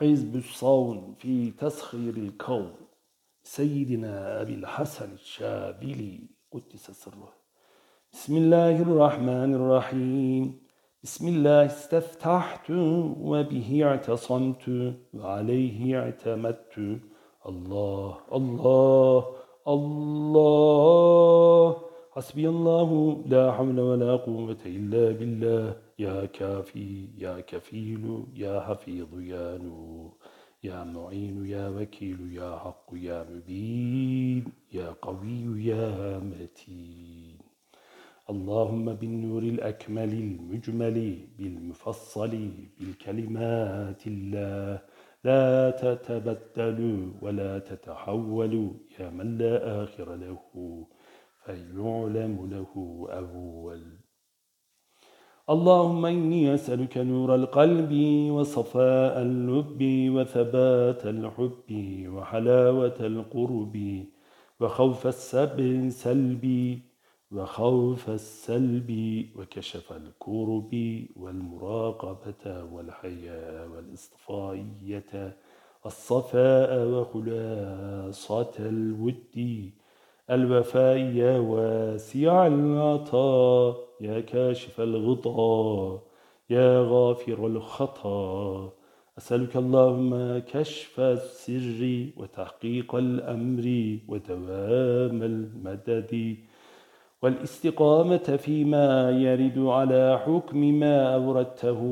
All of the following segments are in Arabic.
حزب الصون في تسخير الكون. سيدنا أبي الحسن الشاذلي قدس سره. بسم الله الرحمن الرحيم. بسم الله استفتحت وبه اعتصمت وعليه اعتمدت. الله الله الله. حسبي الله لا حول ولا قوة إلا بالله. يا كافي يا كفيل يا حفيظ يا نور يا معين يا وكيل يا حق يا مبين يا قوي يا متين. اللهم بالنور الأكمل المجمل بالمفصل بالكلمات الله. لا تتبدل ولا تتحول يا من لا آخر له. فيعلم له أول. اللهم إني أسألك نور القلب وصفاء اللب وثبات الحب وحلاوة القرب وخوف السب سلبي وخوف السلب وكشف الكرب والمراقبة والحياء والاصطفائية الصفاء وخلاصة الود الوفاء يا واسع العطاء يا كاشف الغطاء يا غافر الخطا أسألك اللهم كشف السر وتحقيق الأمر ودوام المدد. والاستقامة فيما يرد على حكم ما أوردته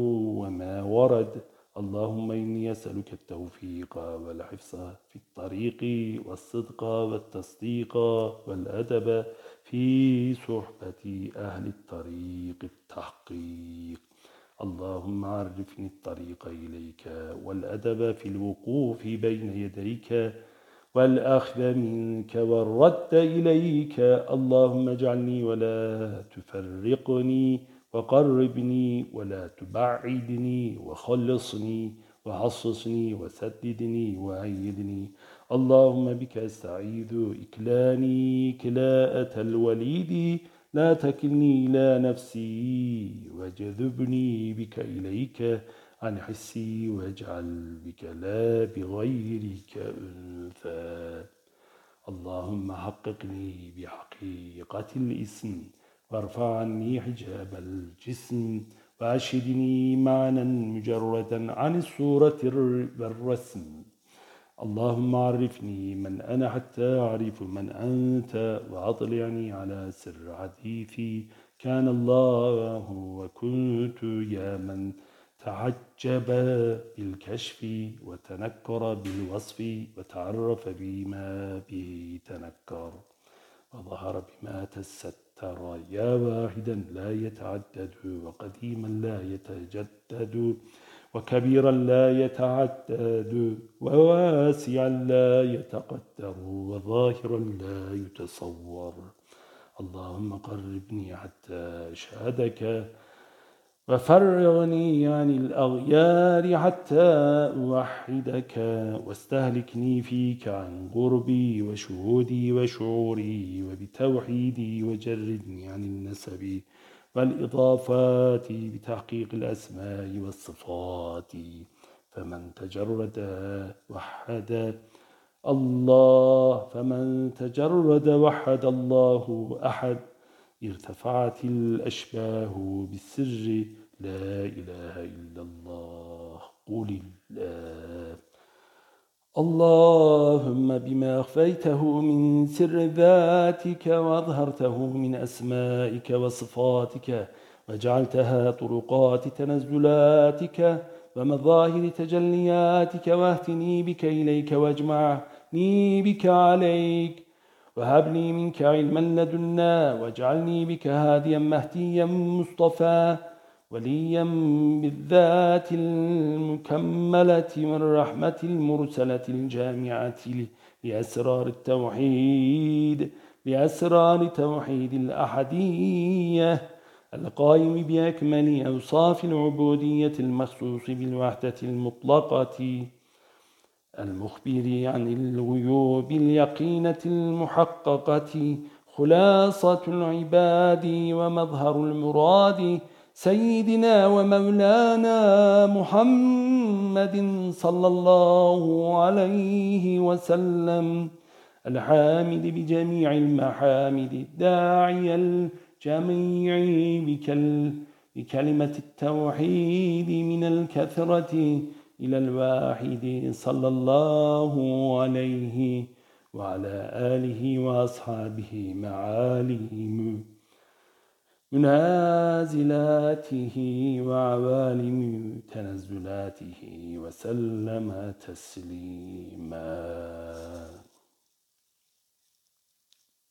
وما ورد. اللهم إني أسألك التوفيق والحفظ في الطريق والصدق والتصديق والأدب في صحبة أهل الطريق التحقيق. اللهم عرفني الطريق إليك والأدب في الوقوف بين يديك والأخذ منك والرد إليك. اللهم اجعلني ولا تفرقني وقربني ولا تبعدني وخلصني وحصصني وسددني وعيدني اللهم بك أستعيذ إكلاني كلاءة الوليد. لا تكلني إلى نفسي وجذبني بك إليك عن حسي واجعل بك لا بغيرك أنثى. اللهم حققني بحقيقة الاسم وارفع عني حجاب الجسم وأشهدني معنى مجردا عن الصورة والرسم. اللهم عرفني من أنا حتى أعرف من أنت وأطلعني على سر حديثي كان الله وكنت يا من تعجب بالكشف وتنكر بالوصف وتعرف بما به تنكر. وظهر بما تست ترى يا واحدا لا يتعدد وقديما لا يتجدد وكبيرا لا يتعدد وواسعا لا يتقدر وظاهرا لا يتصور. اللهم قربني حتى أشهدك وفرغني عن الأغيار حتى أوحدك واستهلكني فيك عن قربي وشهودي وشعوري وبتوحيدي وجردني عن النسب والإضافات بتحقيق الأسماء والصفات. فمن تجرد وحد الله فمن تجرد وحد الله أحد. ارتفعت الأشباه بالسر. لا إله إلا الله. قل الله. اللهم بما أخفيته من سر ذاتك وأظهرته من أسمائك وصفاتك وجعلتها طرقات تنزلاتك ومظاهر تجلياتك واهتني بك إليك وأجمعني بك عليك. وهب لي منك علما لدنا واجعلني بك هاديا مهديا مصطفى وليا بالذات المكملة والرحمة المرسلة الجامعة لأسرار التوحيد لأسرار توحيد الأحدية القائم بأكمل أوصاف العبودية المخصوص بالوحدة المطلقة. المخبر عن الغيوب اليقينة المحققة خلاصة العباد ومظهر المراد سيدنا ومولانا محمد صلى الله عليه وسلم الحامد بجميع المحامد الداعي الجميع بكلمة التوحيد من الكثرة إلى الواحد صلى الله عليه وعلى آله وأصحابه معاليهم منازلاته وعوالم تنزلاته وسلم تسليما.